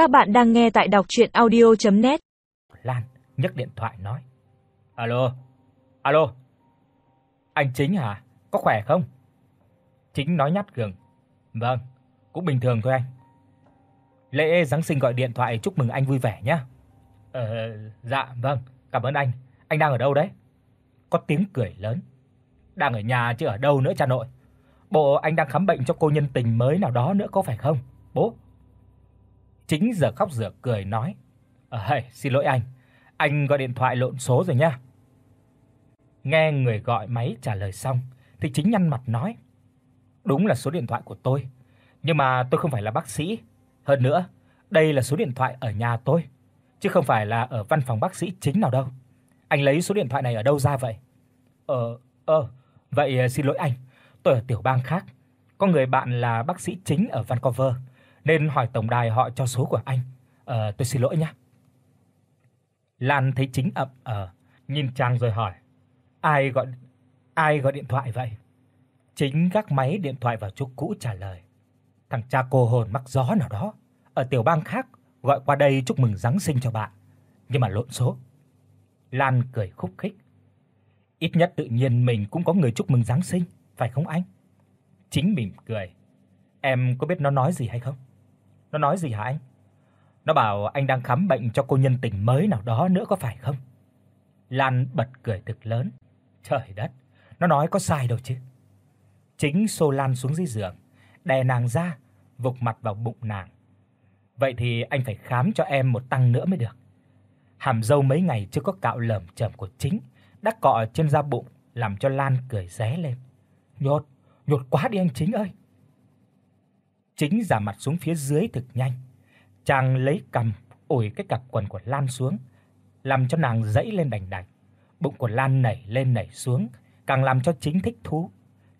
Các bạn đang nghe tại đọc audio net Lan nhấc điện thoại nói: "Alo. Alo. Anh Chính hả? Có khỏe không?" Chính nói nhát gừng: "Vâng, cũng bình thường thôi anh." Lễ Giáng sinh gọi điện thoại chúc mừng anh vui vẻ nhé. "Ờ dạ vâng, cảm ơn anh. Anh đang ở đâu đấy?" Có tiếng cười lớn. "Đang ở nhà chứ ở đâu nữa cha nội. Bộ anh đang khám bệnh cho cô nhân tình mới nào đó nữa có phải không, bố?" Chính giờ khóc giờ cười nói: "Ờ xin lỗi anh, anh gọi điện thoại lộn số rồi nha." Nghe người gọi máy trả lời xong thì chính nhăn mặt nói: "Đúng là số điện thoại của tôi, nhưng mà tôi không phải là bác sĩ, hơn nữa, đây là số điện thoại ở nhà tôi, chứ không phải là ở văn phòng bác sĩ chính nào đâu. Anh lấy số điện thoại này ở đâu ra vậy?" "Ờ, ơ, vậy ờ, xin lỗi anh, tôi ở tiểu bang khác, có người bạn là bác sĩ chính ở Vancouver nên hỏi tổng đài họ cho số của anh. Ờ tôi xin lỗi nhé." Lan thấy chính ậm ờ, nhìn Trang rồi hỏi: "Ai gọi ai gọi điện thoại vậy?" Chính gác máy điện thoại vào chỗ cũ trả lời: "Thằng cha cô hồn mắc gió nào đó ở tiểu bang khác gọi qua đây chúc mừng Giáng sinh cho bạn, nhưng mà lộn số." Lan cười khúc khích. Ít nhất tự nhiên mình cũng có người chúc mừng Giáng sinh, phải không anh? Chính mỉm cười. Em có biết nó nói gì hay không? Nó nói gì hả anh? Nó bảo anh đang khám bệnh cho cô nhân tình mới nào đó nữa có phải không? Lan bật cười thực lớn. Trời đất, nó nói có sai đâu chứ. Chính xô Lan xuống dưới giường, đè nàng ra, vục mặt vào bụng nàng. Vậy thì anh phải khám cho em một tăng nữa mới được. Hàm dâu mấy ngày chưa có cạo lởm chởm của chính đắc cọ trên da bụng làm cho Lan cười ré lên. Nhột, nhột quá đi anh chính ơi. Chính giả mặt xuống phía dưới thực nhanh. Chàng lấy cầm ủi cái cặp quần của Lan xuống, làm cho nàng dẫy lên đành đạch. Bụng của Lan nảy lên nảy xuống, càng làm cho chính thích thú.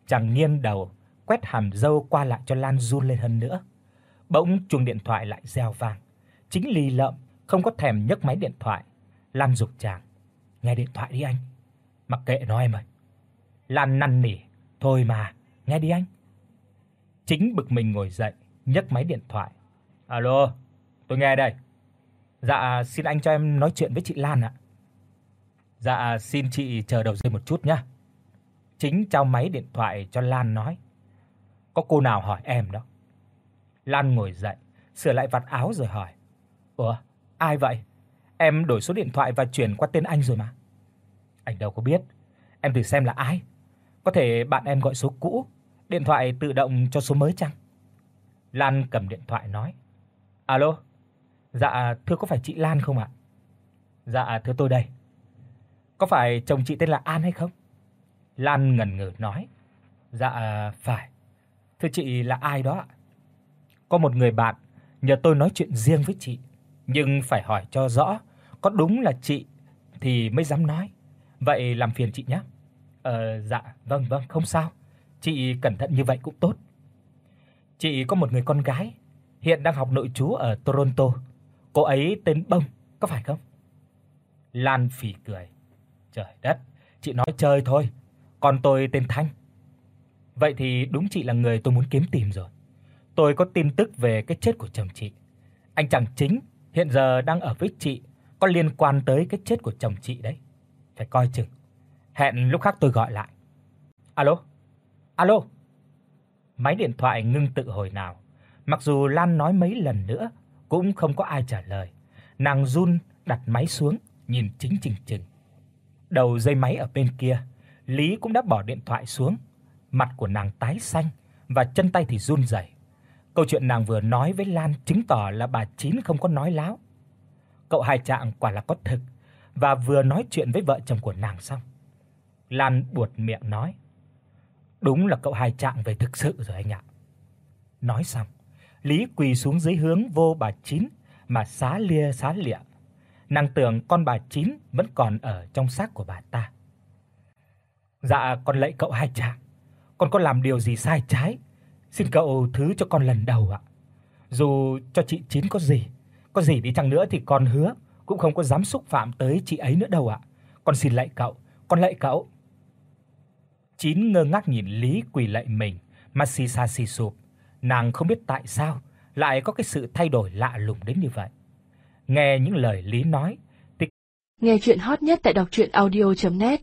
Chàng nghiêng đầu, quét hàm râu qua lại cho Lan run lên hơn nữa. Bỗng chuông điện thoại lại reo vang. Chính lì lợm không có thèm nhấc máy điện thoại. Lan dục chàng, "Nghe điện thoại đi anh." "Mặc kệ nó em ơi." Lan năn nỉ, "Thôi mà, nghe đi anh." Chính bực mình ngồi dậy, nhấc máy điện thoại. "Alo, tôi nghe đây." "Dạ, xin anh cho em nói chuyện với chị Lan ạ." "Dạ, xin chị chờ đầu dây một chút nhé." Chính trao máy điện thoại cho Lan nói. "Có cô nào hỏi em đó." Lan ngồi dậy, sửa lại vạt áo rồi hỏi. "Ủa, ai vậy? Em đổi số điện thoại và chuyển qua tên anh rồi mà." "Anh đâu có biết. Em thử xem là ai. Có thể bạn em gọi số cũ Điện thoại tự động cho số mới chăng? Lan cầm điện thoại nói. Alo. Dạ, thưa có phải chị Lan không ạ? Dạ, thưa tôi đây. Có phải chồng chị tên là An hay không? Lan ngần ngừ nói. Dạ, phải. Thưa chị là ai đó ạ? Có một người bạn nhờ tôi nói chuyện riêng với chị, nhưng phải hỏi cho rõ có đúng là chị thì mới dám nói. Vậy làm phiền chị nhé. Ờ dạ, vâng vâng, không sao. Chị cẩn thận như vậy cũng tốt. Chị có một người con gái, hiện đang học nội trú ở Toronto. Cô ấy tên Bông, có phải không? Lan phì cười. Trời đất, chị nói chơi thôi, còn tôi tên Thanh. Vậy thì đúng chị là người tôi muốn kiếm tìm rồi. Tôi có tin tức về cái chết của chồng chị. Anh chàng chính hiện giờ đang ở với chị, có liên quan tới cái chết của chồng chị đấy. Phải coi chừng. Hẹn lúc khác tôi gọi lại. Alo. Alo. Máy điện thoại ngưng tự hồi nào, mặc dù Lan nói mấy lần nữa cũng không có ai trả lời. Nàng run đặt máy xuống, nhìn chính trình trình. Đầu dây máy ở bên kia, Lý cũng đã bỏ điện thoại xuống, mặt của nàng tái xanh và chân tay thì run rẩy. Câu chuyện nàng vừa nói với Lan chứng tỏ là bà Chín không có nói láo. Cậu hai trạng quả là có thực và vừa nói chuyện với vợ chồng của nàng xong. Lan buột miệng nói: Đúng là cậu hai trạng về thực sự rồi anh ạ. Nói xong, Lý quỳ xuống dưới hướng vô bà Chín mà xá lia xá lịa. Nàng tưởng con bà Chín vẫn còn ở trong xác của bà ta. Dạ con lạy cậu hai trạng, con có làm điều gì sai trái, xin cậu thứ cho con lần đầu ạ. Dù cho chị Chín có gì, có gì đi chăng nữa thì con hứa cũng không có dám xúc phạm tới chị ấy nữa đâu ạ. Con xin lạy cậu, con lạy cậu. Chín ngơ ngác nhìn Lý quỳ lạy mình, mà xì xa xì sụp. Nàng không biết tại sao lại có cái sự thay đổi lạ lùng đến như vậy. Nghe những lời Lý nói, Nghe chuyện hot nhất tại đọc audio net